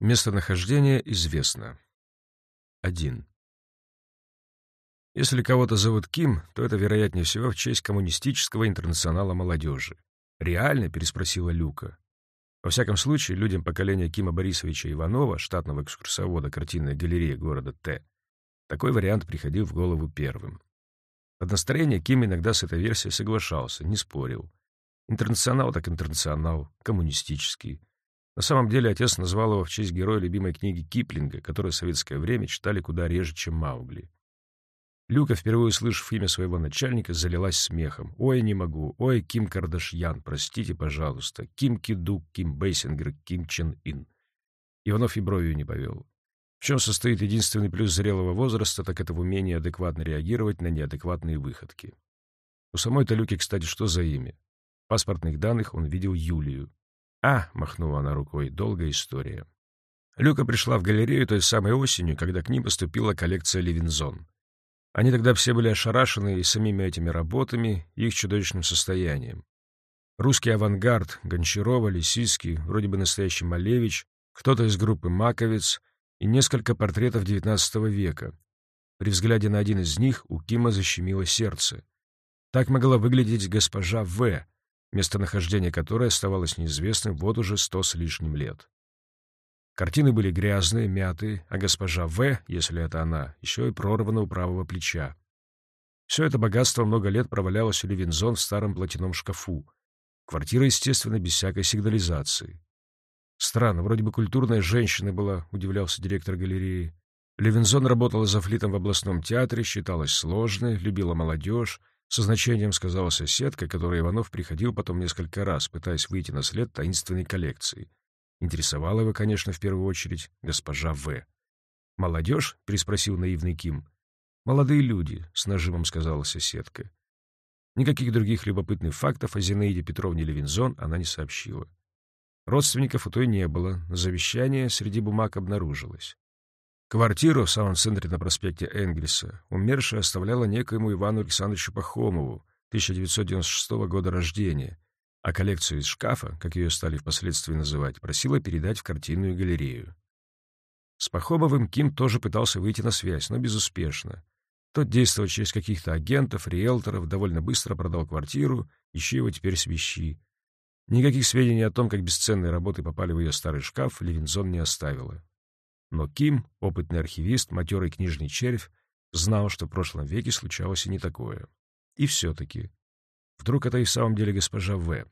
Местонахождение известно. 1. Если кого-то зовут Ким, то это, вероятнее всего, в честь коммунистического интернационала молодежи. «Реально?» — переспросила Люка. Во всяком случае, людям поколения Кима Борисовича Иванова, штатного экскурсовода картинной галереи города Т, такой вариант приходил в голову первым. Под настроение Ким иногда с этой версией соглашался, не спорил. Интернационал так интернационал, коммунистический. На самом деле отец назвал его в честь героя любимой книги Киплинга, которую в советское время читали куда реже, чем Маугли. Люка, впервые услышав имя своего начальника, залилась смехом. «Ой, не могу! Ой, Ким Кардашян! Простите, пожалуйста! Ким Ки Дук, Ким Бейсингер, Ким Чен Ин!» Иванов и бровью не повел. В чем состоит единственный плюс зрелого возраста, так это в умении адекватно реагировать на неадекватные выходки. У самой-то Люки, кстати, что за имя? В паспортных данных он видел Юлию. «А!» — махнула она рукой. «Долгая история». Люка пришла в галерею той самой осенью, когда к ним поступила коллекция «Левинзон». Они тогда все были ошарашены и самими этими работами, и их чудовищным состоянием. Русский авангард, Гончарова, Лисицкий, вроде бы настоящий Малевич, кто-то из группы «Маковец» и несколько портретов XIX века. При взгляде на один из них у Кима защемило сердце. Так могла выглядеть госпожа В., местонахождение которой оставалось неизвестным вот уже сто с лишним лет. Картины были грязные, мятые, а госпожа В., если это она, еще и прорвана у правого плеча. Все это богатство много лет провалялось у Левинзон в старом платяном шкафу. Квартира, естественно, без всякой сигнализации. Странно, вроде бы культурная женщина была, удивлялся директор галереи. Левинзон работала за флитом в областном театре, считалась сложной, любила молодежь, со значением сказала соседка, которой Иванов приходил потом несколько раз, пытаясь выйти на след таинственной коллекции. Интересовала его, конечно, в первую очередь госпожа В. «Молодежь?» — переспросил наивный Ким. «Молодые люди», — с нажимом сказала соседка. Никаких других любопытных фактов о Зинаиде Петровне Левинзон она не сообщила. Родственников у той не было, завещание среди бумаг обнаружилось. Квартиру в самом центре на проспекте Энгельса умершая оставляла некоему Ивану Александровичу Пахомову, 1996 года рождения, а коллекцию из шкафа, как ее стали впоследствии называть, просила передать в картинную галерею. С Пахомовым Ким тоже пытался выйти на связь, но безуспешно. Тот действовал через каких-то агентов, риэлторов, довольно быстро продал квартиру, ищи его теперь свищи. Никаких сведений о том, как бесценные работы попали в ее старый шкаф, Левинзон не оставила. Но Ким, опытный архивист, матерый книжный червь, знал, что в прошлом веке случалось и не такое. И все-таки Вдруг это и в самом деле госпожа В.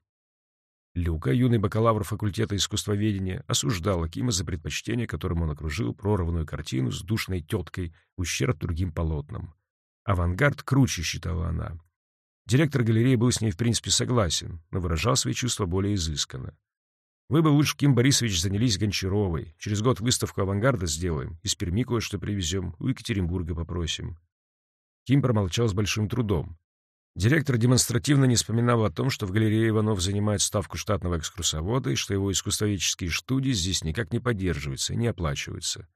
Люка, юный бакалавр факультета искусствоведения, осуждала Кима за предпочтение, которым он окружил прорванную картину с душной теткой ущерб другим полотнам. Авангард круче, считала она. Директор галереи был с ней в принципе согласен, но выражал свои чувства более изысканно. Вы бы лучше, Ким Борисович, занялись Гончаровой. Через год выставку авангарда сделаем, из Перми кое-что привезем, у Екатеринбурга попросим. Ким промолчал с большим трудом. Директор демонстративно не вспоминал о том, что в галерее Иванов занимает ставку штатного экскурсовода и что его искусствоведческие студии здесь никак не поддерживаются не оплачиваются.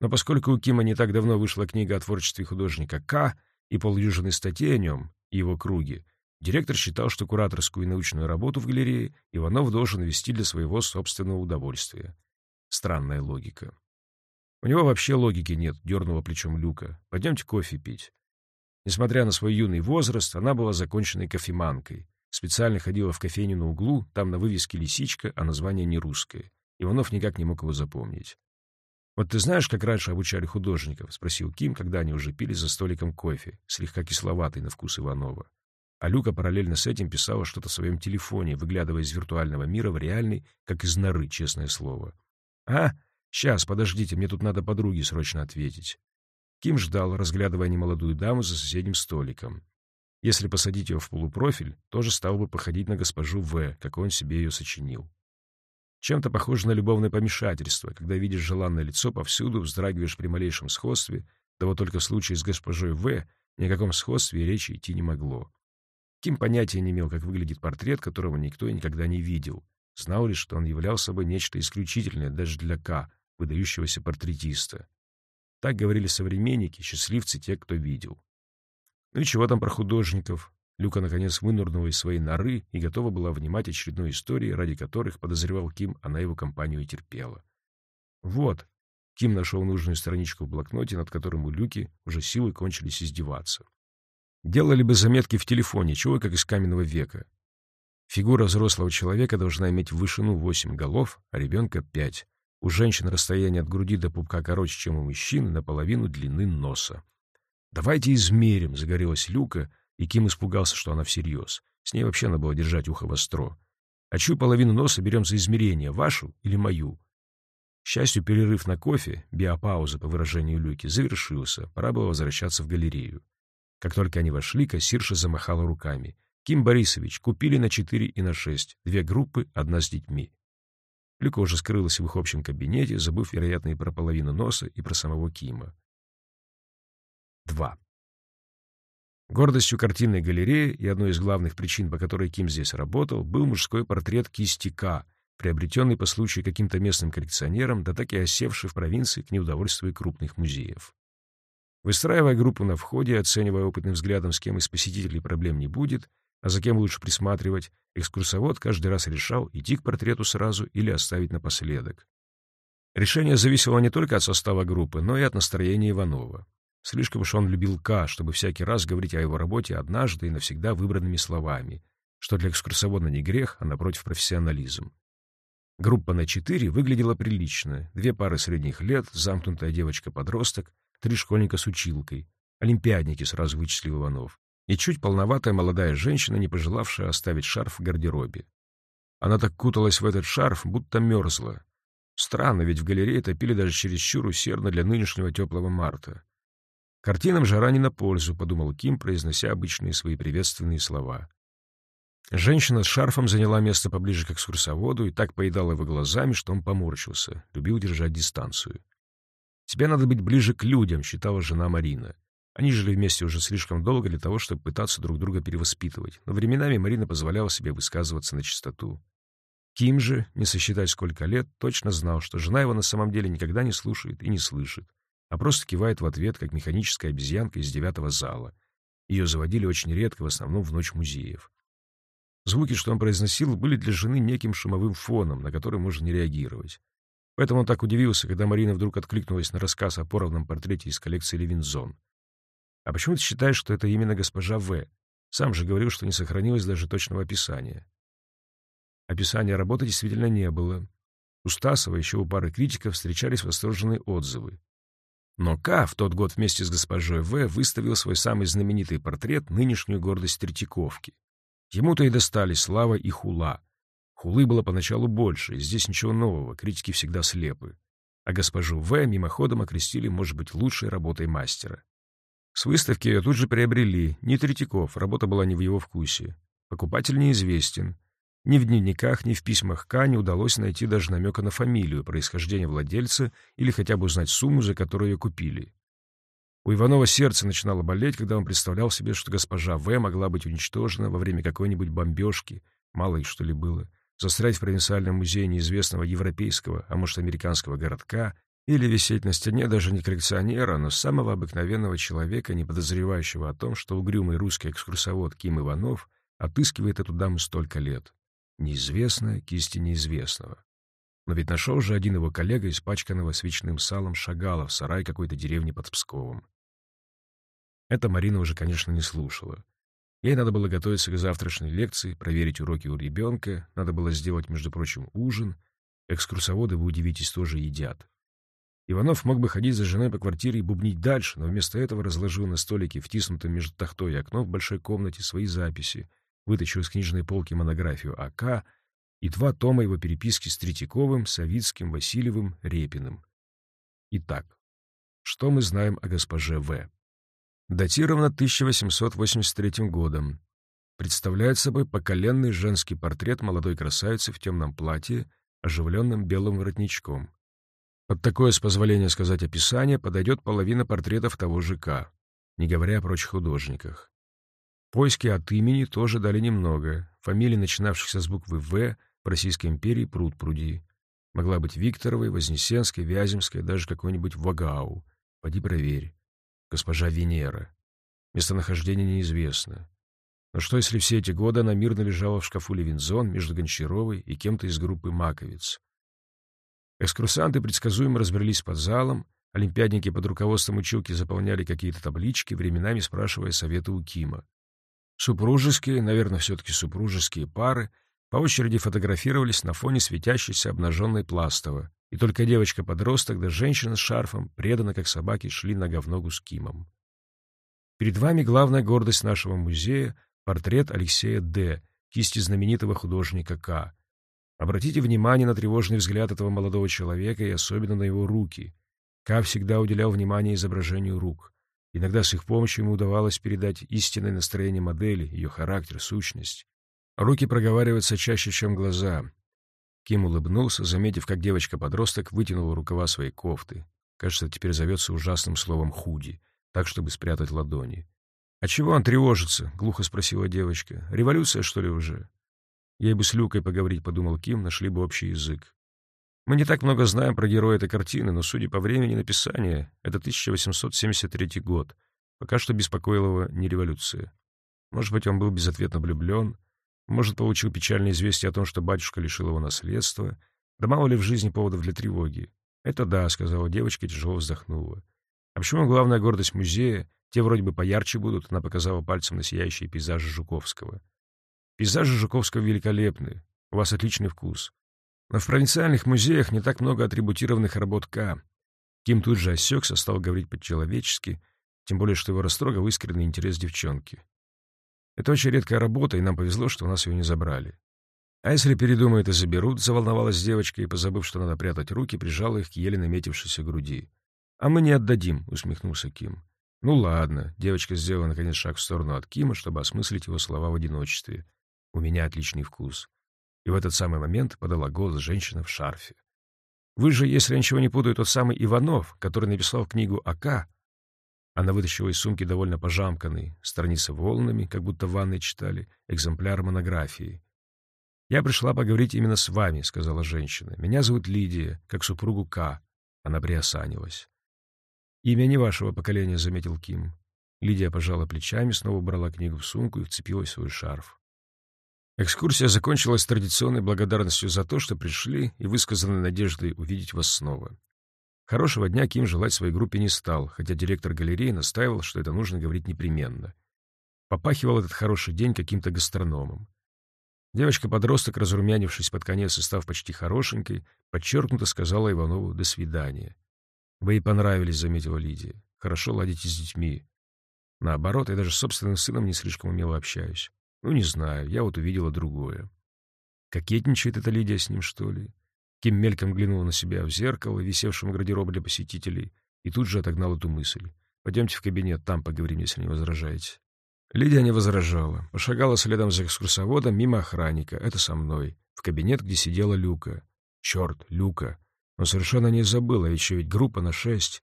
Но поскольку у Кима не так давно вышла книга о творчестве художника К. и полдюжины статей о нем и его круге, директор считал, что кураторскую и научную работу в галерее Иванов должен вести для своего собственного удовольствия. Странная логика. «У него вообще логики нет», — дернула плечом Люка. «Пойдемте кофе пить». Несмотря на свой юный возраст, она была законченной кофеманкой. Специально ходила в кофейню на углу, там на вывеске «Лисичка», а название не русское. Иванов никак не мог его запомнить. «Вот ты знаешь, как раньше обучали художников?» — спросил Ким, когда они уже пили за столиком кофе, слегка кисловатый на вкус Иванова. А Люка параллельно с этим писала что-то в своем телефоне, выглядывая из виртуального мира в реальный, как из норы, честное слово. «А, сейчас, подождите, мне тут надо подруге срочно ответить». Ким ждал, разглядывая немолодую даму за соседним столиком. Если посадить ее в полупрофиль, тоже стал бы походить на госпожу В, как он себе ее сочинил. Чем-то похоже на любовное помешательство, когда видишь желанное лицо повсюду, вздрагиваешь при малейшем сходстве, да вот только в случае с госпожой В ни о каком сходстве речи идти не могло. Ким понятия не имел, как выглядит портрет, которого никто никогда не видел. Знал лишь, что он являл собой нечто исключительное даже для К, выдающегося портретиста. Так говорили современники, счастливцы, те, кто видел. Ну и чего там про художников? Люка, наконец, вынырнула из своей норы и готова была внимать очередной истории, ради которых, подозревал Ким, она его компанию и терпела. Вот. Ким нашел нужную страничку в блокноте, над которым у Люки уже силы кончились издеваться. Делали бы заметки в телефоне, чего как из каменного века. Фигура взрослого человека должна иметь вышину 8 голов, а ребенка 5. У женщин расстояние от груди до пупка короче, чем у мужчин, наполовину длины носа. «Давайте измерим», — загорелась Люка, и Ким испугался, что она всерьез. С ней вообще надо было держать ухо востро. «А чью половину носа берем за измерение, вашу или мою?» К счастью, перерыв на кофе, биопауза, по выражению Люки, завершился, пора было возвращаться в галерею. Как только они вошли, кассирша замахала руками. «Ким Борисович, купили на четыре и на шесть. Две группы, одна с детьми». Люка уже скрылась в их общем кабинете, забыв, вероятно, и про половину носа, и про самого Кима. 2. Гордостью картинной галереи и одной из главных причин, по которой Ким здесь работал, был мужской портрет кисти К, приобретенный по случаю каким-то местным коллекционером, да так и осевший в провинции к неудовольствию крупных музеев. Выстраивая группу на входе, оценивая опытным взглядом, с кем из посетителей проблем не будет, а за кем лучше присматривать, экскурсовод каждый раз решал, идти к портрету сразу или оставить напоследок. Решение зависело не только от состава группы, но и от настроения Иванова. Слишком уж он любил К, чтобы всякий раз говорить о его работе однажды и навсегда выбранными словами, что для экскурсовода не грех, а напротив профессионализм. Группа на четыре выглядела прилично. Две пары средних лет, замкнутая девочка-подросток, три школьника с училкой. Олимпиадники, сразу вычислил Иванов. И чуть полноватая молодая женщина, не пожелавшая оставить шарф в гардеробе. Она так куталась в этот шарф, будто мерзла. Странно, ведь в галерее топили даже чересчур усердно для нынешнего теплого марта. Картинам жара не на пользу, подумал Ким, произнося обычные свои приветственные слова. Женщина с шарфом заняла место поближе к экскурсоводу и так поедала его глазами, что он поморщился, любил держать дистанцию. «Тебе надо быть ближе к людям», — считала жена Марина. Они жили вместе уже слишком долго для того, чтобы пытаться друг друга перевоспитывать, но временами Марина позволяла себе высказываться на чистоту. Ким же, не сосчитать сколько лет, точно знал, что жена его на самом деле никогда не слушает и не слышит а просто кивает в ответ, как механическая обезьянка из девятого зала. Ее заводили очень редко, в основном в ночь музеев. Звуки, что он произносил, были для жены неким шумовым фоном, на который можно не реагировать. Поэтому он так удивился, когда Марина вдруг откликнулась на рассказ о поровном портрете из коллекции Левинзон. «А почему ты считаешь, что это именно госпожа В? Сам же говорил, что не сохранилось даже точного описания». Описания работы действительно не было. У Стасова еще у пары критиков встречались восторженные отзывы. Но К в тот год вместе с госпожой В выставил свой самый знаменитый портрет, нынешнюю гордость Третьяковки. Ему-то и достались слава и хула. Хулы было поначалу больше, здесь ничего нового, критики всегда слепы. А госпожу В мимоходом окрестили, может быть, лучшей работой мастера. С выставки ее тут же приобрели. Не Третьяков, работа была не в его вкусе. Покупатель неизвестен. Ни в дневниках, ни в письмах К не удалось найти даже намека на фамилию, происхождение владельца или хотя бы узнать сумму, за которую ее купили. У Иванова сердце начинало болеть, когда он представлял себе, что госпожа В. могла быть уничтожена во время какой-нибудь бомбежки, мало их что ли было, застрять в провинциальном музее неизвестного европейского, а может американского городка, или висеть на стене даже не коллекционера, но самого обыкновенного человека, не подозревающего о том, что угрюмый русский экскурсовод Ким Иванов отыскивает эту даму столько лет. Неизвестное кисти неизвестного. Но ведь нашел же один его коллега, испачканного свечным салом, шагала в сарай какой-то деревни под Псковом. Это Марина уже, конечно, не слушала. Ей надо было готовиться к завтрашней лекции, проверить уроки у ребенка, надо было сделать, между прочим, ужин. Экскурсоводы, вы удивитесь, тоже едят. Иванов мог бы ходить за женой по квартире и бубнить дальше, но вместо этого разложил на столике, втиснутом между тахтой и окном в большой комнате, свои записи, вытащил из книжной полки монографию АК и два тома его переписки с Третьяковым, Савицким, Васильевым, Репиным. Итак, что мы знаем о госпоже В? Датировано 1883 годом. Представляет собой поколенный женский портрет молодой красавицы в темном платье, оживленным белым воротничком. Под такое, с позволения сказать описание, подойдет половина портретов того же К, не говоря о прочих художниках. Поиски от имени тоже дали немного. Фамилии, начинавшихся с буквы «В», в Российской империи пруд пруди. Могла быть Викторовой, Вознесенской, Вяземской, даже какой-нибудь Вагау. Поди проверь. Госпожа Венера. Местонахождение неизвестно. Но что, если все эти годы она мирно лежала в шкафу Левинзон между Гончаровой и кем-то из группы Маковец? Экскурсанты предсказуемо разбрелись под залом, олимпиадники под руководством училки заполняли какие-то таблички, временами спрашивая совета у Кима. Супружеские, наверное, все-таки супружеские пары по очереди фотографировались на фоне светящейся обнаженной пластовы, и только девочка-подросток да женщина с шарфом, преданно как собаки, шли нога в ногу с Кимом. Перед вами главная гордость нашего музея — портрет Алексея Д., кисти знаменитого художника К. Обратите внимание на тревожный взгляд этого молодого человека и особенно на его руки. К всегда уделял внимание изображению рук. Иногда с их помощью ему удавалось передать истинное настроение модели, ее характер, сущность. Руки проговариваются чаще, чем глаза. Ким улыбнулся, заметив, как девочка-подросток вытянула рукава своей кофты. Кажется, теперь зовется ужасным словом «худи», так, чтобы спрятать ладони. «А чего он тревожится?» — глухо спросила девочка. «Революция, что ли, уже?» Ей бы с Люкой поговорить, подумал Ким, нашли бы общий язык. Мы не так много знаем про героя этой картины, но, судя по времени написания, это 1873 год. Пока что беспокоила его не революция. Может быть, он был безответно влюблен, может, получил печальное известие о том, что батюшка лишил его наследства. Да мало ли в жизни поводов для тревоги. «Это да», — сказала девочка и тяжело вздохнула. «А почему главная гордость музея? Те вроде бы поярче будут», — она показала пальцем на сияющие пейзажи Жуковского. Пейзажи Жуковского великолепны. У вас отличный вкус. Но в провинциальных музеях не так много атрибутированных работ К. Ким тут же осекся, стал говорить по-человечески, тем более, что его растрогал искренний интерес девчонки. Это очень редкая работа, и нам повезло, что у нас ее не забрали. А если передумают и заберут, заволновалась девочка и, позабыв, что надо прятать руки, прижала их к еле наметившейся груди. «А мы не отдадим», — усмехнулся Ким. «Ну ладно», — девочка сделала наконец шаг в сторону от Кима, чтобы осмыслить его слова в одиночестве. У меня отличный вкус. И в этот самый момент подала голос женщина в шарфе. Вы же, если я ничего не путаю, тот самый Иванов, который написал книгу АК. Она вытащила из сумки довольно пожамканный, страницы волнами, как будто в ванной читали, экземпляр монографии. «Я пришла поговорить именно с вами», — сказала женщина. «Меня зовут Лидия, как супругу К». Она приосанилась. «Имя не вашего поколения», — заметил Ким. Лидия пожала плечами, снова брала книгу в сумку и вцепилась в свой шарф. Экскурсия закончилась традиционной благодарностью за то, что пришли, и высказанной надеждой увидеть вас снова. Хорошего дня Ким желать своей группе не стал, хотя директор галереи настаивал, что это нужно говорить непременно. Попахивал этот хороший день каким-то гастрономом. Девочка-подросток, разрумянившись под конец и став почти хорошенькой, подчеркнуто сказала Иванову «до свидания». «Вы ей понравились», — заметила Лидия. «Хорошо ладите с детьми. Наоборот, я даже с собственным сыном не слишком умело общаюсь. Ну, не знаю, я вот увидела другое. Кокетничает эта Лидия с ним, что ли? Ким мельком глянула на себя в зеркало, висевшем в гардеробе для посетителей, и тут же отогнал эту мысль. «Пойдемте в кабинет, там поговорим, если не возражаете». Лидия не возражала. Пошагала следом за экскурсоводом мимо охранника. Это со мной. В кабинет, где сидела Люка. Черт, Люка. Но совершенно не забыла, еще ведь группа на шесть.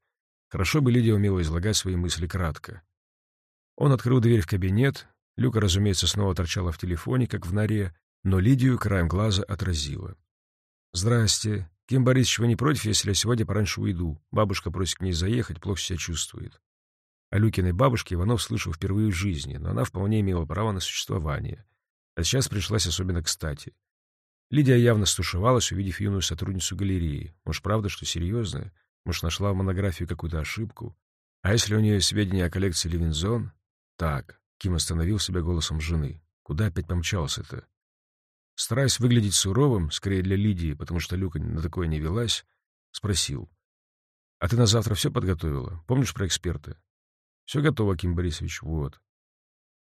Хорошо бы Лидия умела излагать свои мысли кратко. Он открыл дверь в кабинет, Люка, разумеется, снова торчала в телефоне, как в норе, но Лидию краем глаза отразила. «Здрасте. Ким Борисович, вы не против, если я сегодня пораньше уйду? Бабушка просит к ней заехать, плохо себя чувствует». О Люкиной бабушке Иванов слышал впервые в жизни, но она вполне имела право на существование. А сейчас пришлась особенно кстати. Лидия явно стушевалась, увидев юную сотрудницу галереи. Может, правда, что серьезная? Может, нашла в монографии какую-то ошибку? А если у нее сведения о коллекции Левинзон? Так, Ким остановил себя голосом жены. Куда опять помчался-то? Стараясь выглядеть суровым, скорее для Лидии, потому что Люка на такое не велась, спросил. — А ты на завтра все подготовила? Помнишь про эксперта? — Все готово, Ким Борисович, вот.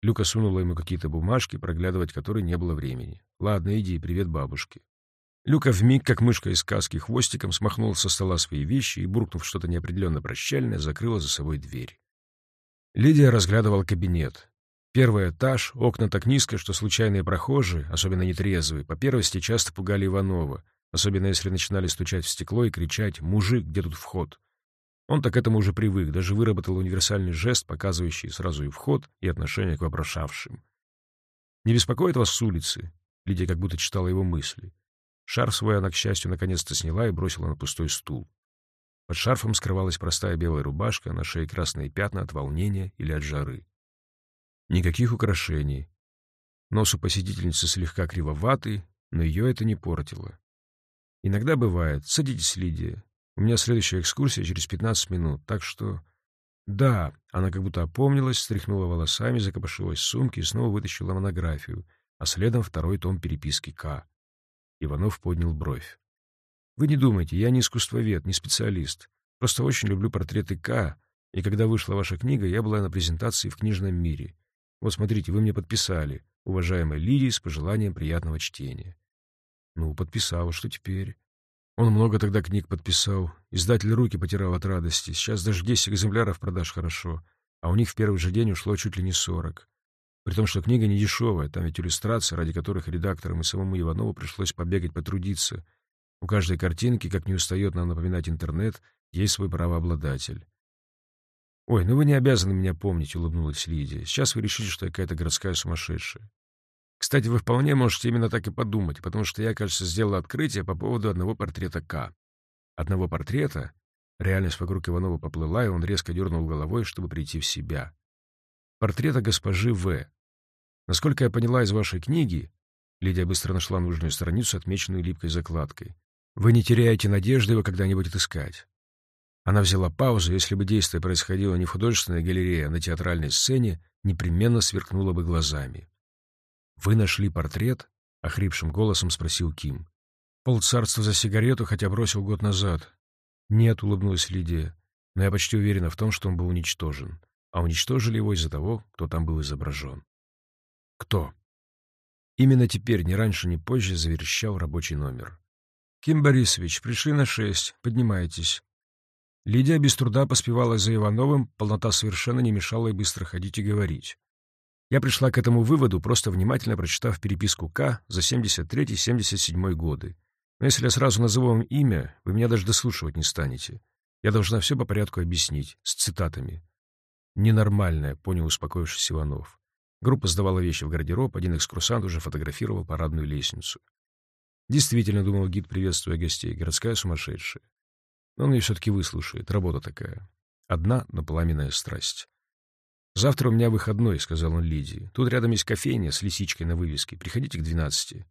Люка сунула ему какие-то бумажки, проглядывать которые не было времени. — Ладно, иди, привет бабушке. Люка вмиг, как мышка из сказки, хвостиком смахнул со стола свои вещи и, буркнув что-то неопределенно прощальное, закрыла за собой дверь. Лидия разглядывала кабинет. Первый этаж, окна так низко, что случайные прохожие, особенно нетрезвые, по первости часто пугали Иванова, особенно если начинали стучать в стекло и кричать «Мужик, где тут вход?». Он так к этому уже привык, даже выработал универсальный жест, показывающий сразу и вход, и отношение к вопрошавшим. «Не беспокоит вас с улицы?» Лидия как будто читала его мысли. Шарф свой она, к счастью, наконец-то сняла и бросила на пустой стул. Под шарфом скрывалась простая белая рубашка, на шее красные пятна от волнения или от жары. Никаких украшений. Нос у посетительницы слегка кривоватый, но ее это не портило. Иногда бывает. Садитесь, Лидия. У меня следующая экскурсия через 15 минут, так что... Да, она как будто опомнилась, стряхнула волосами, закопошилась в сумке и снова вытащила монографию, а следом второй том переписки К. Иванов поднял бровь. Вы не думайте, я не искусствовед, не специалист. Просто очень люблю портреты К, и когда вышла ваша книга, я была на презентации в книжном мире. Вот смотрите, вы мне подписали, уважаемая Лидия, с пожеланием приятного чтения. Ну, подписала, что теперь? Он много тогда книг подписал. Издатель руки потирал от радости. Сейчас даже 10 экземпляров продаж хорошо, а у них в первый же день ушло чуть ли не 40. При том, что книга не дешевая, там ведь иллюстрации, ради которых редакторам и самому Иванову пришлось побегать, потрудиться. У каждой картинки, как не устает нам напоминать интернет, есть свой правообладатель. «Ой, ну вы не обязаны меня помнить», — улыбнулась Лидия. «Сейчас вы решите, что я какая-то городская сумасшедшая. Кстати, вы вполне можете именно так и подумать, потому что я, кажется, сделал открытие по поводу одного портрета К. Одного портрета? Реальность вокруг Иванова поплыла, и он резко дернул головой, чтобы прийти в себя. Портрета госпожи В. Насколько я поняла из вашей книги, Лидия быстро нашла нужную страницу, отмеченную липкой закладкой. Вы не теряете надежды его когда-нибудь отыскать. Она взяла паузу, если бы действие происходило не в художественной галерее, а на театральной сцене, непременно сверкнула бы глазами. «Вы нашли портрет?» — охрипшим голосом спросил Ким. «Полцарства за сигарету, хотя бросил год назад». «Нет», — улыбнулась Лидия, — «но я почти уверена в том, что он был уничтожен. А уничтожили его из-за того, кто там был изображен». «Кто?» Именно теперь, ни раньше, ни позже, заверещал рабочий номер. «Ким Борисович, пришли на шесть. Поднимайтесь». Лидия без труда поспевала за Ивановым, полнота совершенно не мешала ей быстро ходить и говорить. Я пришла к этому выводу, просто внимательно прочитав переписку К за 73-77 годы. Но если я сразу назову вам имя, вы меня даже дослушивать не станете. Я должна все по порядку объяснить, с цитатами. «Ненормальная», — понял успокоившись Иванов. Группа сдавала вещи в гардероб, один экскурсант уже фотографировал парадную лестницу. Действительно, думал гид, приветствуя гостей, городская сумасшедшая. Но он ее все-таки выслушает, работа такая. Одна, но пламенная страсть. «Завтра у меня выходной», — сказал он Лидии. «Тут рядом есть кофейня с лисичкой на вывеске. Приходите к двенадцати».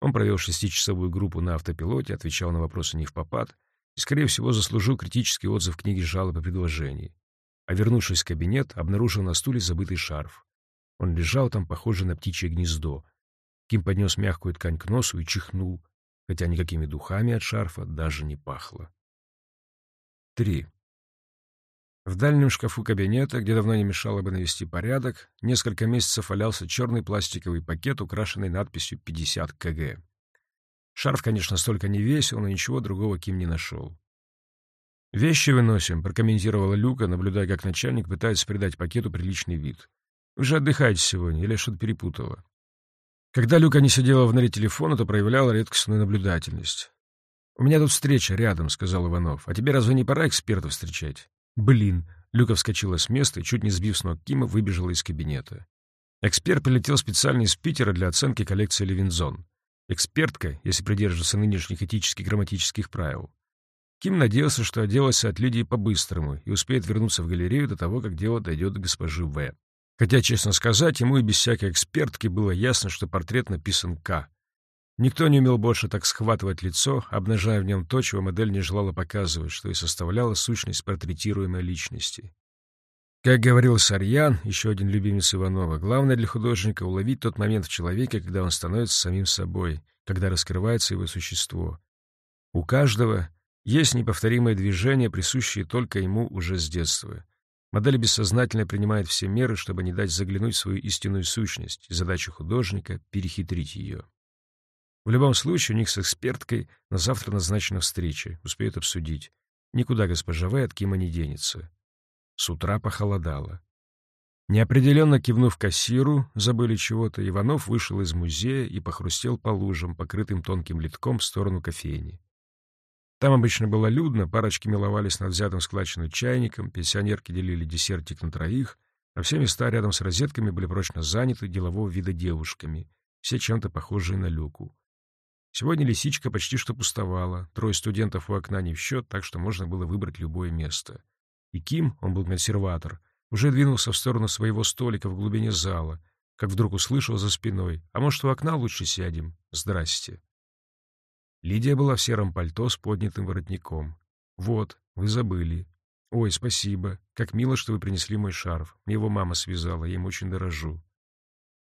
Он провел шестичасовую группу на автопилоте, отвечал на вопросы не в попад и, скорее всего, заслужил критический отзыв книги жалоб и предложений. А вернувшись в кабинет, обнаружил на стуле забытый шарф. Он лежал там, похожий на птичье гнездо. Ким поднес мягкую ткань к носу и чихнул, хотя никакими духами от шарфа даже не пахло. 3. В дальнем шкафу кабинета, где давно не мешало бы навести порядок, несколько месяцев валялся черный пластиковый пакет, украшенный надписью «50 кг». Шарф, конечно, столько не весил, но ничего другого Ким не нашел. «Вещи выносим», — прокомментировала Люка, наблюдая, как начальник пытается придать пакету приличный вид. «Вы же отдыхаете сегодня, или что-то перепутала?» Когда Люка не сидела в норе телефона, то проявляла редкостную наблюдательность. «У меня тут встреча рядом», — сказал Иванов. «А тебе разве не пора экспертов встречать?» «Блин!» — Люка вскочила с места и, чуть не сбив с ног Кима, выбежала из кабинета. Эксперт прилетел специально из Питера для оценки коллекции Левинзон. Экспертка, если придерживаться нынешних этических грамматических правил. Ким надеялся, что отделался от Лидии по-быстрому и успеет вернуться в галерею до того, как дело дойдет до госпожи В. Хотя, честно сказать, ему и без всякой экспертки было ясно, что портрет написан К. Никто не умел больше так схватывать лицо, обнажая в нем то, чего модель не желала показывать, что и составляло сущность портретируемой личности. Как говорил Сарьян, еще один любимец Иванова, главное для художника — уловить тот момент в человеке, когда он становится самим собой, когда раскрывается его существо. У каждого есть неповторимое движение, присущее только ему уже с детства. Модель бессознательно принимает все меры, чтобы не дать заглянуть в свою истинную сущность, и задача художника — перехитрить ее. В любом случае, у них с эксперткой на завтра назначена встреча, успеют обсудить. Никуда госпожа В. от Кима не денется. С утра похолодало. Неопределенно кивнув кассиру, забыли чего-то, Иванов вышел из музея и похрустел по лужам, покрытым тонким литком в сторону кофейни. Там обычно было людно, парочки миловались над взятым складчину чайником, пенсионерки делили десертик на троих, а все места рядом с розетками были прочно заняты делового вида девушками, все чем-то похожие на люку. Сегодня лисичка почти что пустовала, трое студентов у окна не в счет, так что можно было выбрать любое место. И Ким, он был консерватор, уже двинулся в сторону своего столика в глубине зала, как вдруг услышал за спиной, «А может, у окна лучше сядем? Здрасте». Лидия была в сером пальто с поднятым воротником. «Вот, вы забыли. Ой, спасибо. Как мило, что вы принесли мой шарф. Мне его мама связала, я им очень дорожу».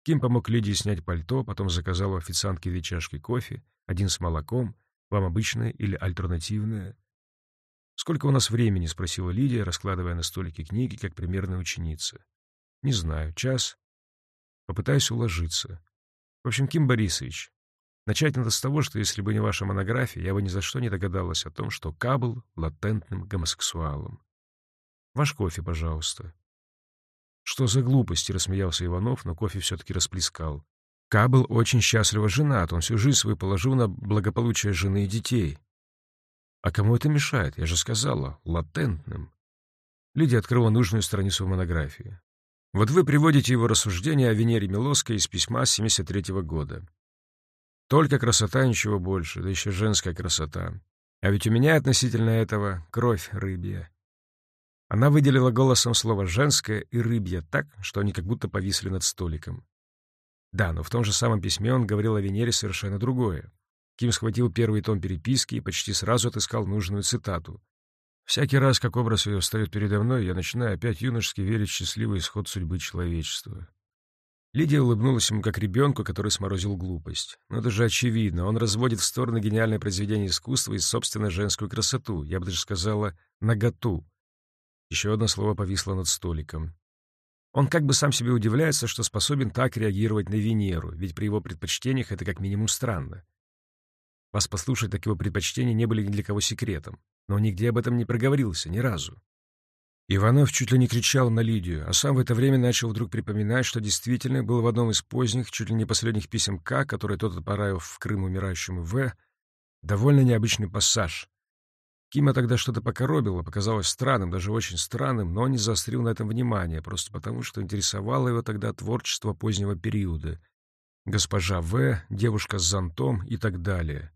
Ким помог Лидии снять пальто, потом заказал у официантки две чашки кофе, один с молоком, вам обычное или альтернативное. «Сколько у нас времени?» — спросила Лидия, раскладывая на столике книги, как примерная ученица. «Не знаю. Час?» «Попытаюсь уложиться. В общем, Ким Борисович, начать надо с того, что если бы не ваша монография, я бы ни за что не догадалась о том, что Ка был латентным гомосексуалом. Ваш кофе, пожалуйста». «Что за глупости?» — рассмеялся Иванов, но кофе все-таки расплескал. Ка был очень счастливо женат, он всю жизнь свою положил на благополучие жены и детей. А кому это мешает? Я же сказала, латентным. Лидия открыла нужную страницу монографии. Вот вы приводите его рассуждения о Венере Милоской из письма 73 -го года. Только красота, ничего больше, да еще женская красота. А ведь у меня относительно этого кровь рыбья. Она выделила голосом слово «женское» и «рыбья» так, что они как будто повисли над столиком. Да, но в том же самом письме он говорил о Венере совершенно другое. Ким схватил первый том переписки и почти сразу отыскал нужную цитату. «Всякий раз, как образ ее встает передо мной, я начинаю опять юношески верить в счастливый исход судьбы человечества». Лидия улыбнулась ему как ребенку, который сморозил глупость. Но это же очевидно. Он разводит в стороны гениальное произведение искусства и собственную женскую красоту. Я бы даже сказала, наготу. Еще одно слово повисло над столиком. Он как бы сам себе удивляется, что способен так реагировать на Венеру, ведь при его предпочтениях это как минимум странно. Вас послушать, так его предпочтения не были ни для кого секретом, но он нигде об этом не проговорился, ни разу. Иванов чуть ли не кричал на Лидию, а сам в это время начал вдруг припоминать, что действительно был в одном из поздних, чуть ли не последних писем К, который тот отправил в Крым умирающему В, довольно необычный пассаж, Кима тогда что-то покоробило, показалось странным, даже очень странным, но он не заострил на этом внимание, просто потому, что интересовало его тогда творчество позднего периода. Госпожа В, девушка с зонтом и так далее.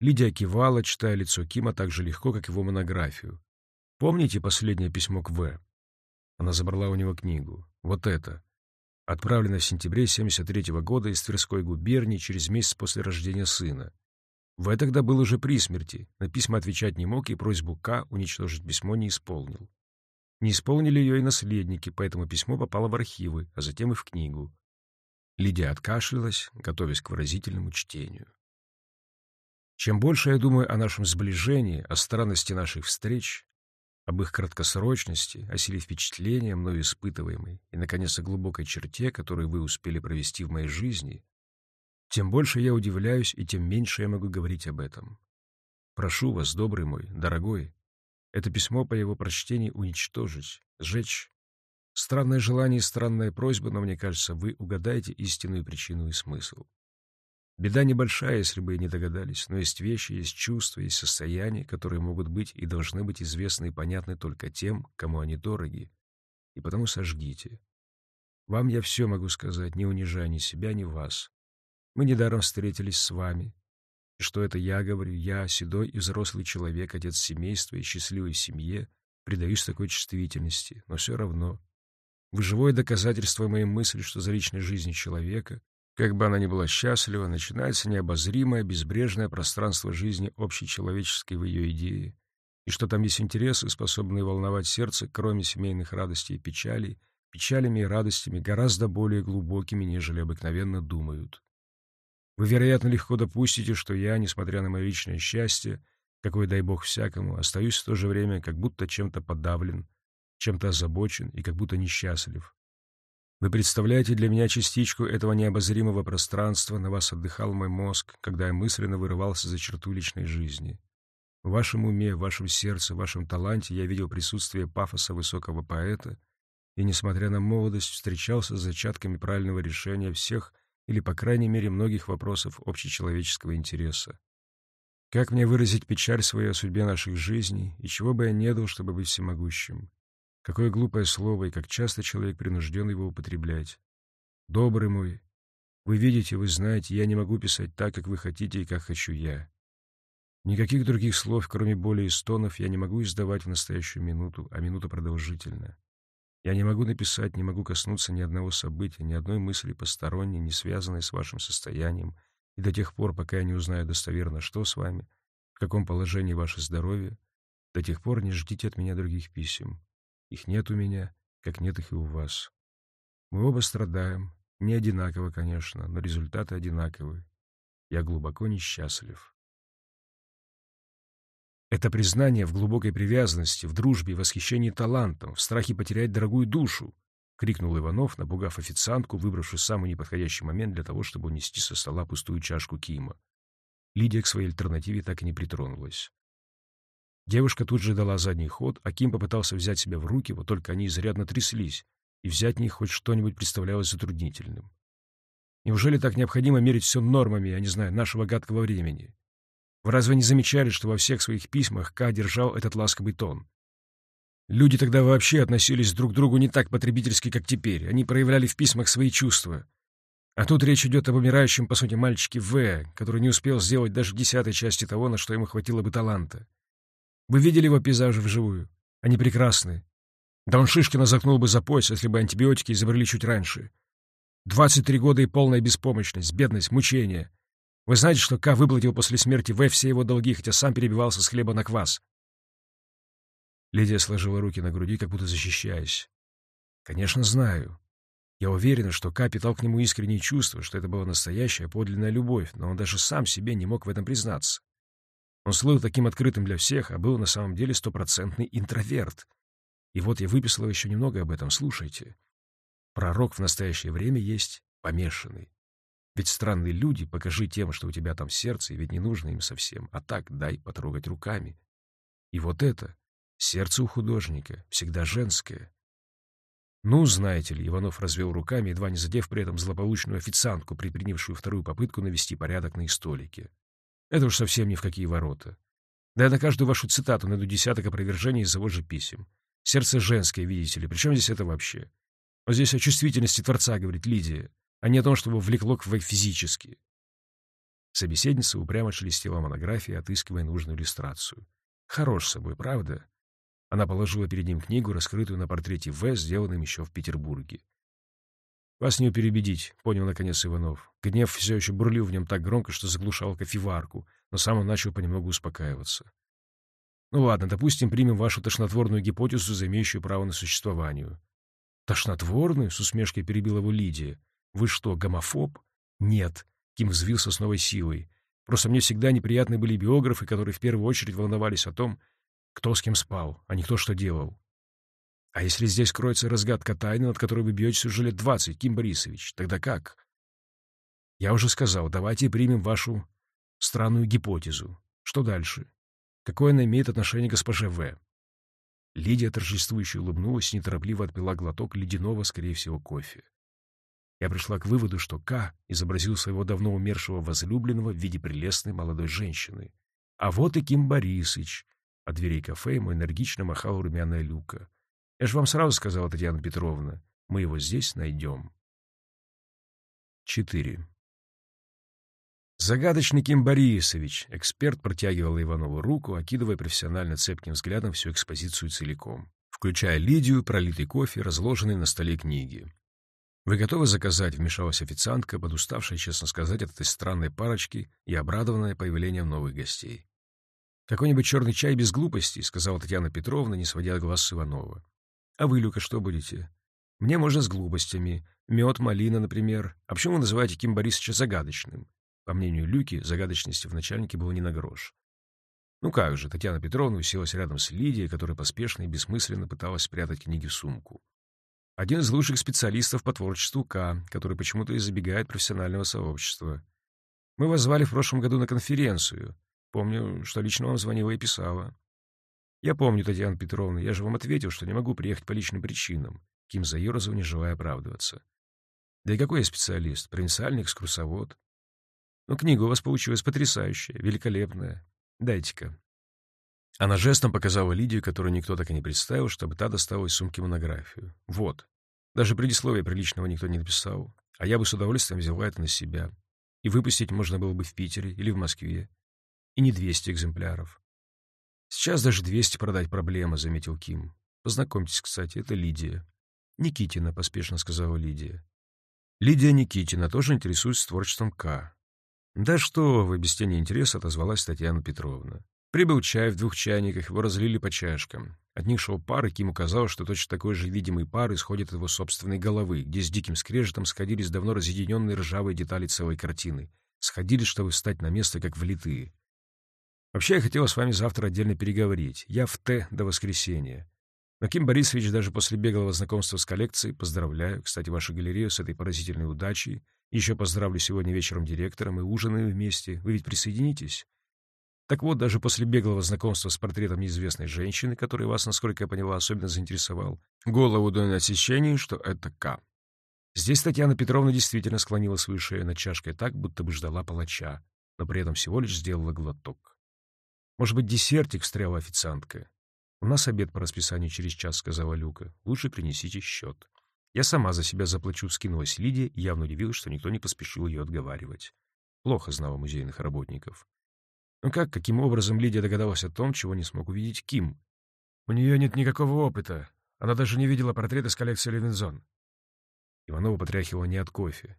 Лидия кивала, читая лицо Кима так же легко, как его монографию. «Помните последнее письмо к В?» Она забрала у него книгу. «Вот это. Отправлено в сентябре 73 -го года из Тверской губернии через месяц после рождения сына. В тогда был уже при смерти, на письма отвечать не мог и просьбу К уничтожить письмо не исполнил. Не исполнили ее и наследники, поэтому письмо попало в архивы, а затем и в книгу. Лидия откашлялась, готовясь к выразительному чтению. Чем больше я думаю о нашем сближении, о странности наших встреч, об их краткосрочности, о силе впечатления, мною испытываемой, и, наконец, о глубокой черте, которую вы успели провести в моей жизни, тем больше я удивляюсь, и тем меньше я могу говорить об этом. Прошу вас, добрый мой, дорогой, это письмо по его прочтении уничтожить, сжечь. Странное желание и странная просьба, но мне кажется, вы угадаете истинную причину и смысл. Беда небольшая, если бы и не догадались, но есть вещи, есть чувства, есть состояния, которые могут быть и должны быть известны и понятны только тем, кому они дороги. И потому сожгите. Вам я все могу сказать, не унижая ни себя, ни вас. Мы недаром встретились с вами. И что это я говорю, я, седой и взрослый человек, отец семейства и счастливой семье, предаюсь такой чувствительности, но все равно. Вы живое доказательство моей мысли, что за личной жизнью человека, как бы она ни была счастлива, начинается необозримое, безбрежное пространство жизни общечеловеческой в ее идее, и что там есть интересы, способные волновать сердце, кроме семейных радостей и печалей, печалями и радостями гораздо более глубокими, нежели обыкновенно думают. Вы, вероятно, легко допустите, что я, несмотря на мое личное счастье, какое дай бог всякому, остаюсь в то же время как будто чем-то подавлен, чем-то озабочен и как будто несчастлив. Вы представляете для меня частичку этого необозримого пространства, на вас отдыхал мой мозг, когда я мысленно вырывался за черту личной жизни. В вашем уме, в вашем сердце, в вашем таланте я видел присутствие пафоса высокого поэта и, несмотря на молодость, встречался с зачатками правильного решения всех или, по крайней мере, многих вопросов общечеловеческого интереса. Как мне выразить печаль свою о судьбе наших жизней, и чего бы я не дал, чтобы быть всемогущим? Какое глупое слово, и как часто человек принужден его употреблять. Добрый мой, вы видите, вы знаете, я не могу писать так, как вы хотите и как хочу я. Никаких других слов, кроме боли и стонов, я не могу издавать в настоящую минуту, а минута продолжительна. Я не могу написать, не могу коснуться ни одного события, ни одной мысли посторонней, не связанной с вашим состоянием, И до тех пор, пока я не узнаю достоверно, что с вами, в каком положении ваше здоровье, до тех пор не ждите от меня других писем. Их нет у меня, как нет их и у вас. Мы оба страдаем, не одинаково, конечно, но результаты одинаковы. Я глубоко несчастлив. Это признание в глубокой привязанности, в дружбе и восхищении талантом, в страхе потерять дорогую душу, — крикнул Иванов, напугав официантку, выбравшую самый неподходящий момент для того, чтобы унести со стола пустую чашку Кима. Лидия к своей альтернативе так и не притронулась. Девушка тут же дала задний ход, а Ким попытался взять себя в руки, вот только они изрядно тряслись, и взять в них хоть что-нибудь представлялось затруднительным. Неужели так необходимо мерить все нормами, я не знаю, нашего гадкого времени? Вы разве не замечали, что во всех своих письмах К держал этот ласковый тон? Люди тогда вообще относились друг к другу не так потребительски, как теперь. Они проявляли в письмах свои чувства. А тут речь идет об умирающем, по сути, мальчике В, который не успел сделать даже десятой части того, на что ему хватило бы таланта. Вы видели его пейзажи вживую? Они прекрасны. Да он Шишкина заткнул бы за пояс, если бы антибиотики изобрели чуть раньше. Двадцать три года и полная беспомощность, бедность, мучение. Вы знаете, что К выплатил после смерти В все его долги, хотя сам перебивался с хлеба на квас? Лидия сложила руки на груди, как будто защищаясь. Конечно, знаю. Я уверена, что К питал к нему искренние чувства, что это была настоящая, подлинная любовь, но он даже сам себе не мог в этом признаться. Он слыл таким открытым для всех, а был на самом деле стопроцентный интроверт. И вот я выписала еще немного об этом, слушайте. Пророк в настоящее время есть помешанный. Ведь странные люди, покажи тем, что у тебя там сердце, ведь не нужно им совсем, а так дай потрогать руками. И вот это, сердце у художника, всегда женское. Ну, знаете ли, Иванов развел руками, едва не задев при этом злополучную официантку, предпринявшую вторую попытку навести порядок на их столике. Это уж совсем ни в какие ворота. Да я на каждую вашу цитату найду десяток опровержений из его же писем. Сердце женское, видите ли, причем здесь это вообще? Вот здесь о чувствительности Творца, говорит Лидия, а не о том, чтобы влекло к физически. Собеседница упрямо шелестела монографией, отыскивая нужную иллюстрацию. Хорош собой, правда? Она положила перед ним книгу, раскрытую на портрете В, сделанном еще в Петербурге. «Вас не перебедить», — понял наконец Иванов. Гнев все еще бурлил в нем так громко, что заглушал кофеварку, но сам он начал понемногу успокаиваться. «Ну ладно, допустим, примем вашу тошнотворную гипотезу, за право на существование. «Тошнотворную?» — с усмешкой перебила его Лидия. «Вы что, гомофоб?» «Нет», — Ким взвился с новой силой. «Просто мне всегда неприятны были биографы, которые в первую очередь волновались о том, кто с кем спал, а не кто что делал. А если здесь кроется разгадка тайны, над которой вы бьетесь уже лет двадцать, Ким Борисович, тогда как?» «Я уже сказал, давайте примем вашу странную гипотезу. Что дальше? Какое она имеет отношение к госпоже В?» Лидия торжествующе улыбнулась и неторопливо отпила глоток ледяного, скорее всего, кофе. Я пришла к выводу, что К изобразил своего давно умершего возлюбленного в виде прелестной молодой женщины. А вот и Ким Борисыч. От дверей кафе ему энергично махала румяная люка. Я же вам сразу сказала, Татьяна Петровна, мы его здесь найдем. 4. Загадочный Ким Борисович, эксперт протягивал Иванову руку, окидывая профессионально цепким взглядом всю экспозицию целиком, включая Лидию, пролитый кофе, разложенный на столе книги. «Вы готовы заказать?» — вмешалась официантка, подуставшая, честно сказать, от этой странной парочки и обрадованная появлением новых гостей. «Какой-нибудь черный чай без глупостей», — сказала Татьяна Петровна, не сводя глаз с Иванова. «А вы, Люка, что будете?» «Мне можно с глупостями. Мед, малина, например. А почему вы называете Ким Борисовича загадочным? По мнению Люки, загадочности в начальнике было не на грош. Ну как же, Татьяна Петровна уселась рядом с Лидией, которая поспешно и бессмысленно пыталась спрятать книги в сумку. Один из лучших специалистов по творчеству К, который почему-то избегает профессионального сообщества. Мы вас звали в прошлом году на конференцию. Помню, что лично вам звонила и писала. Я помню, Татьяна Петровна, я же вам ответил, что не могу приехать по личным причинам. Ким заерзал, не желая оправдываться. Да и какой я специалист? Провинциальный экскурсовод. Но книга у вас получилась потрясающая, великолепная. Дайте-ка». Она жестом показала Лидию, которую никто так и не представил, чтобы та достала из сумки монографию. «Вот. Даже предисловия приличного никто не написал, а я бы с удовольствием взяла это на себя. И выпустить можно было бы в Питере или в Москве. И не 200 экземпляров. Сейчас даже 200 продать проблема, заметил Ким. Познакомьтесь, кстати, это Лидия. Никитина, поспешно сказала Лидия. Лидия Никитина тоже интересуется творчеством К. «Да что вы!» — без тени интереса отозвалась Татьяна Петровна. Прибыл чай в двух чайниках, его разлили по чашкам. От них шел пар, и Киму казалось, что точно такой же видимый пар исходит от его собственной головы, где с диким скрежетом сходились давно разъединенные ржавые детали целой картины. Сходились, чтобы встать на место, как влитые. Вообще, я хотела с вами завтра отдельно переговорить. Я в Т до воскресенья. Но Ким Борисович даже после беглого знакомства с коллекцией, поздравляю, кстати, вашу галерею с этой поразительной удачей, еще поздравлю сегодня вечером директором и ужинаем вместе. Вы ведь присоединитесь? Так вот, даже после беглого знакомства с портретом неизвестной женщины, который вас, насколько я поняла, особенно заинтересовал, голову до отсечения, что это К. Здесь Татьяна Петровна действительно склонила свою шею над чашкой так, будто бы ждала палача, но при этом всего лишь сделала глоток. «Может быть, десертик?» — встряла официантка. «У нас обед по расписанию через час», — сказала Люка. «Лучше принесите счет». «Я сама за себя заплачу», — скинулась Лидия явно удивилась, что никто не поспешил ее отговаривать. Плохо знала музейных работников. Ну как, каким образом Лидия догадалась о том, чего не смог увидеть Ким? У нее нет никакого опыта. Она даже не видела портрет из коллекции Левинзон. Иванова потряхивала не от кофе.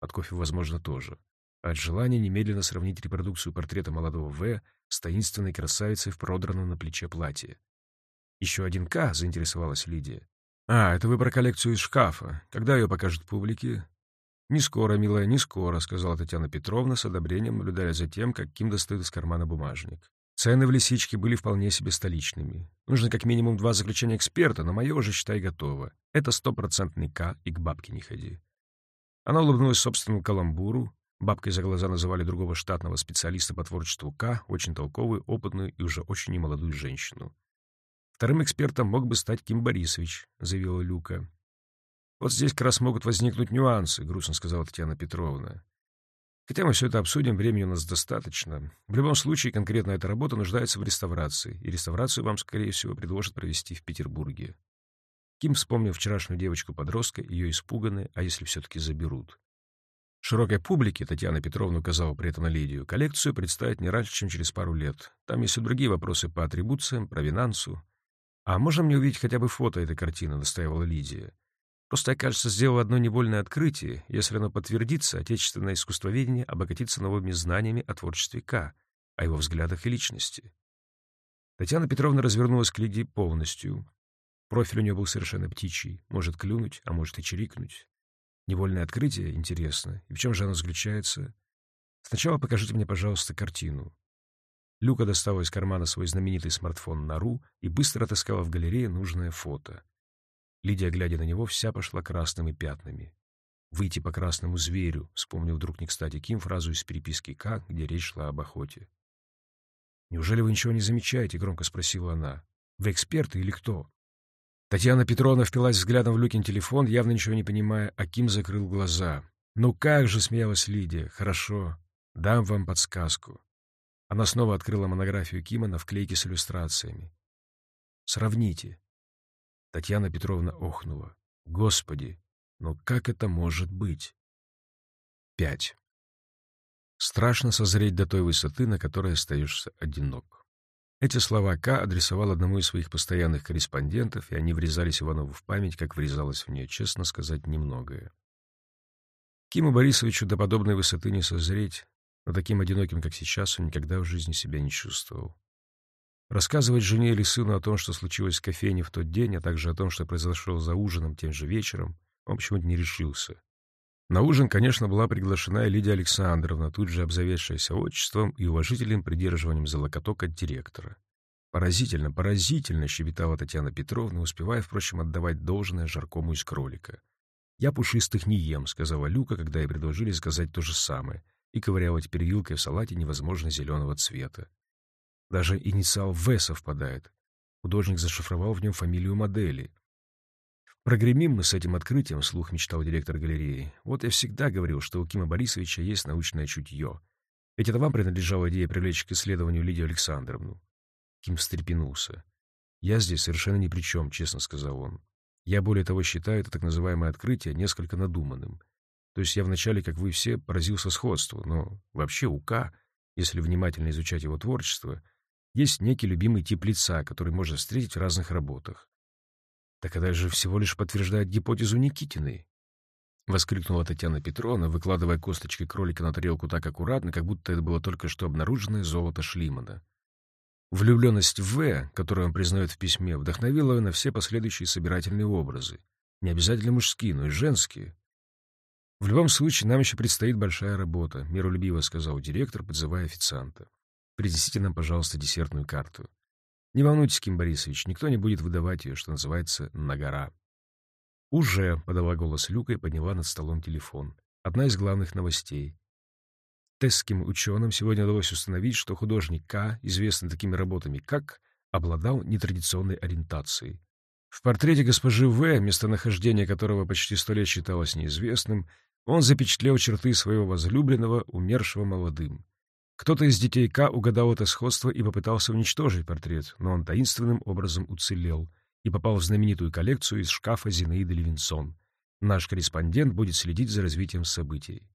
От кофе, возможно, тоже. А от желания немедленно сравнить репродукцию портрета молодого В с таинственной красавицей в продранном на плече платье. «Еще один К», — заинтересовалась Лидия. «А, это вы про коллекцию из шкафа. Когда ее покажут публике?» «Не скоро, милая, не скоро», — сказала Татьяна Петровна с одобрением, наблюдая за тем, как Ким достает из кармана бумажник. Цены в лисичке были вполне себе столичными. Нужно как минимум два заключения эксперта, но мое уже, считай, готово. Это стопроцентный К, и к бабке не ходи. Она улыбнулась собственному каламбуру. Бабкой за глаза называли другого штатного специалиста по творчеству К, очень толковую, опытную и уже очень немолодую женщину. Вторым экспертом мог бы стать Ким Борисович, заявила Люка. «Вот здесь как раз могут возникнуть нюансы», — грустно сказала Татьяна Петровна. «Хотя мы все это обсудим, времени у нас достаточно. В любом случае, конкретно эта работа нуждается в реставрации, и реставрацию вам, скорее всего, предложат провести в Петербурге». Ким вспомнил вчерашнюю девочку-подростка, ее испуганные, а если все-таки заберут. Широкой публике, Татьяна Петровна указала при этом на Лидию, коллекцию представить не раньше, чем через пару лет. Там есть и другие вопросы по атрибуциям, провинансу. «А можно мне увидеть хотя бы фото этой картины?» — настаивала Лидия. Просто я, кажется, сделал одно невольное открытие. Если оно подтвердится, отечественное искусствоведение обогатится новыми знаниями о творчестве К, о его взглядах и личности. Татьяна Петровна развернулась к Лидии полностью. Профиль у нее был совершенно птичий. Может клюнуть, а может и чирикнуть. Невольное открытие интересно. И в чем же оно заключается? Сначала покажите мне, пожалуйста, картину. Люка достала из кармана свой знаменитый смартфон Нару и быстро отыскала в галерее нужное фото. Лидия, глядя на него, вся пошла красными пятнами. «Выйти по красному зверю», — вспомнил вдруг не кстати Ким фразу из переписки К, где речь шла об охоте. «Неужели вы ничего не замечаете?» — громко спросила она. «Вы эксперты или кто?» Татьяна Петровна впилась взглядом в Люкин телефон, явно ничего не понимая, а Ким закрыл глаза. «Ну как же!» — смеялась Лидия. «Хорошо. Дам вам подсказку». Она снова открыла монографию Кима на вклейке с иллюстрациями. «Сравните. Татьяна Петровна охнула. Господи, но как это может быть? Пять. Страшно созреть до той высоты, на которой остаешься одинок. Эти слова К адресовал одному из своих постоянных корреспондентов, и они врезались Иванову в память, как врезалось в нее, честно сказать, немногое. Киму Борисовичу до подобной высоты не созреть, но таким одиноким, как сейчас, он никогда в жизни себя не чувствовал. Рассказывать жене или сыну о том, что случилось в кофейне в тот день, а также о том, что произошло за ужином тем же вечером, он почему-то не решился. На ужин, конечно, была приглашена и Лидия Александровна, тут же обзаведшаяся отчеством и уважительным придерживанием за локоток от директора. «Поразительно, поразительно!» — щебетала Татьяна Петровна, успевая, впрочем, отдавать должное жаркому из кролика. «Я пушистых не ем», — сказала Люка, когда ей предложили сказать то же самое, и ковыряла теперь вилкой в салате невозможно зеленого цвета. Даже инициал «В» совпадает. Художник зашифровал в нем фамилию модели. «Прогремим мы с этим открытием», — слух мечтал директор галереи. «Вот я всегда говорил, что у Кима Борисовича есть научное чутье. Ведь это вам принадлежала идея привлечь к исследованию Лидию Александровну». Ким встрепенулся. «Я здесь совершенно ни при чем», — честно сказал он. «Я, более того, считаю это так называемое открытие несколько надуманным. То есть я вначале, как вы все, поразился сходству, но вообще у К, если внимательно изучать его творчество, есть некий любимый тип лица, который можно встретить в разных работах. Так это же всего лишь подтверждает гипотезу Никитиной. — воскликнула Татьяна Петровна, выкладывая косточки кролика на тарелку так аккуратно, как будто это было только что обнаруженное золото Шлимана. Влюбленность в В, которую он признает в письме, вдохновила его на все последующие собирательные образы. Не обязательно мужские, но и женские. «В любом случае, нам еще предстоит большая работа», — миролюбиво сказал директор, подзывая официанта. «Принесите нам, пожалуйста, десертную карту. Не волнуйтесь, Ким Борисович, никто не будет выдавать ее, что называется, на гора». «Уже», — подала голос Люка и подняла над столом телефон. Одна из главных новостей. Тесским ученым сегодня удалось установить, что художник К, известный такими работами как, обладал нетрадиционной ориентацией. В портрете госпожи В, местонахождение которого почти сто лет считалось неизвестным, он запечатлел черты своего возлюбленного, умершего молодым. Кто-то из детей К угадал это сходство и попытался уничтожить портрет, но он таинственным образом уцелел и попал в знаменитую коллекцию из шкафа Зинаиды Левинсон. Наш корреспондент будет следить за развитием событий.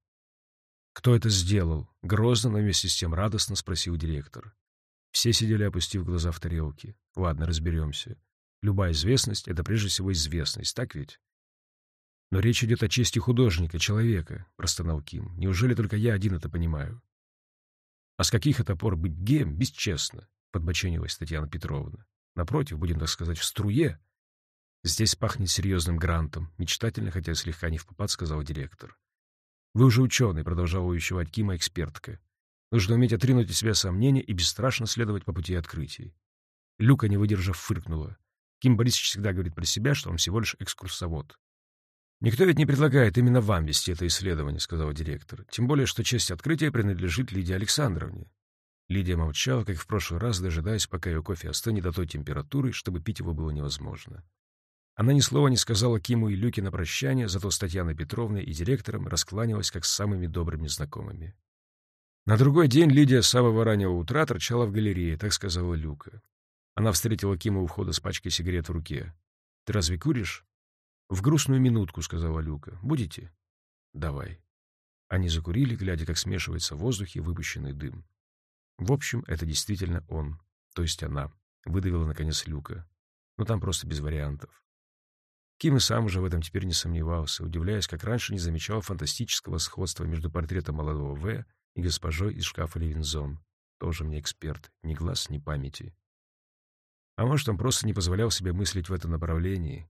«Кто это сделал?» — грозно, но вместе с тем радостно спросил директор. Все сидели, опустив глаза в тарелки. «Ладно, разберемся. Любая известность — это прежде всего известность, так ведь?» «Но речь идет о чести художника, человека», — простонал Ким. «Неужели только я один это понимаю?» «А с каких это пор быть геем бесчестно?» — подбоченилась Татьяна Петровна. «Напротив, будем так сказать, в струе». «Здесь пахнет серьезным грантом», — мечтательно, хотя слегка не в сказал директор. «Вы уже ученый», — продолжала увещевать Кима экспертка. «Нужно уметь отринуть от себя сомнения и бесстрашно следовать по пути открытий». Люка, не выдержав, фыркнула. Ким Борисович всегда говорит про себя, что он всего лишь экскурсовод. «Никто ведь не предлагает именно вам вести это исследование», — сказал директор. «Тем более, что честь открытия принадлежит Лидии Александровне». Лидия молчала, как в прошлый раз, дожидаясь, пока ее кофе остынет до той температуры, чтобы пить его было невозможно. Она ни слова не сказала Киму и Люке на прощание, зато с Татьяной Петровной и директором раскланялась, как с самыми добрыми знакомыми. На другой день Лидия с самого раннего утра торчала в галерее, так сказала Люка. Она встретила Кима у входа с пачкой сигарет в руке. «Ты разве куришь?» «В грустную минутку», — сказала Люка. «Будете?» «Давай». Они закурили, глядя, как смешивается в воздухе выпущенный дым. В общем, это действительно он, то есть она, выдавила, наконец, Люка. Но там просто без вариантов. Ким и сам уже в этом теперь не сомневался, удивляясь, как раньше не замечал фантастического сходства между портретом молодого В и госпожой из шкафа Левинзон. Тоже мне эксперт, ни глаз, ни памяти. А может, он просто не позволял себе мыслить в этом направлении,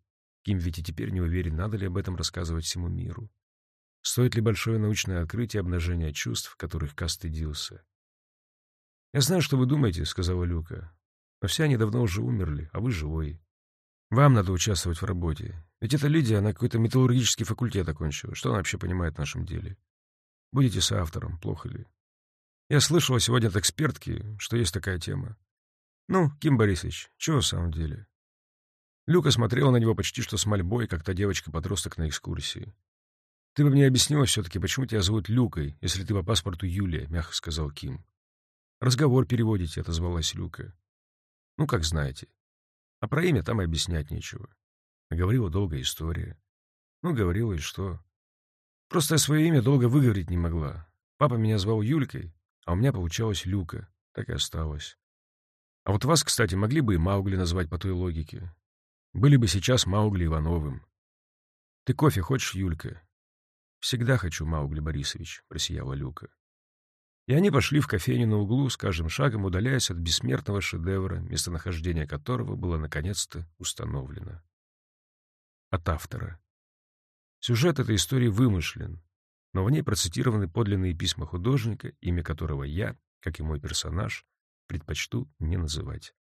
Ким ведь и теперь не уверен, надо ли об этом рассказывать всему миру. Стоит ли большое научное открытие обнажения чувств, которых Ка стыдился? «Я знаю, что вы думаете», — сказала Люка. «Но все они давно уже умерли, а вы живой. Вам надо участвовать в работе. Ведь эта Лидия, она какой-то металлургический факультет окончила. Что она вообще понимает в нашем деле? Будете соавтором, плохо ли? Я слышала сегодня от экспертки, что есть такая тема. Ну, Ким Борисович, чего в самом деле? Люка смотрела на него почти что с мольбой, как та девочка-подросток на экскурсии. «Ты бы мне объяснила все-таки, почему тебя зовут Люкой, если ты по паспорту Юлия», — мягко сказал Ким. «Разговор переводите», — отозвалась Люка. «Ну, как знаете. А про имя там и объяснять нечего». Говорила долгая история. Ну, говорила и что. Просто я свое имя долго выговорить не могла. Папа меня звал Юлькой, а у меня получалось Люка. Так и осталось. А вот вас, кстати, могли бы и Маугли назвать по той логике. Были бы сейчас Маугли Ивановым. Ты кофе хочешь, Юлька? Всегда хочу, Маугли Борисович, просияла Люка. И они пошли в кофейню на углу, с каждым шагом удаляясь от бессмертного шедевра, местонахождение которого было наконец-то установлено. От автора. Сюжет этой истории вымышлен, но в ней процитированы подлинные письма художника, имя которого я, как и мой персонаж, предпочту не называть.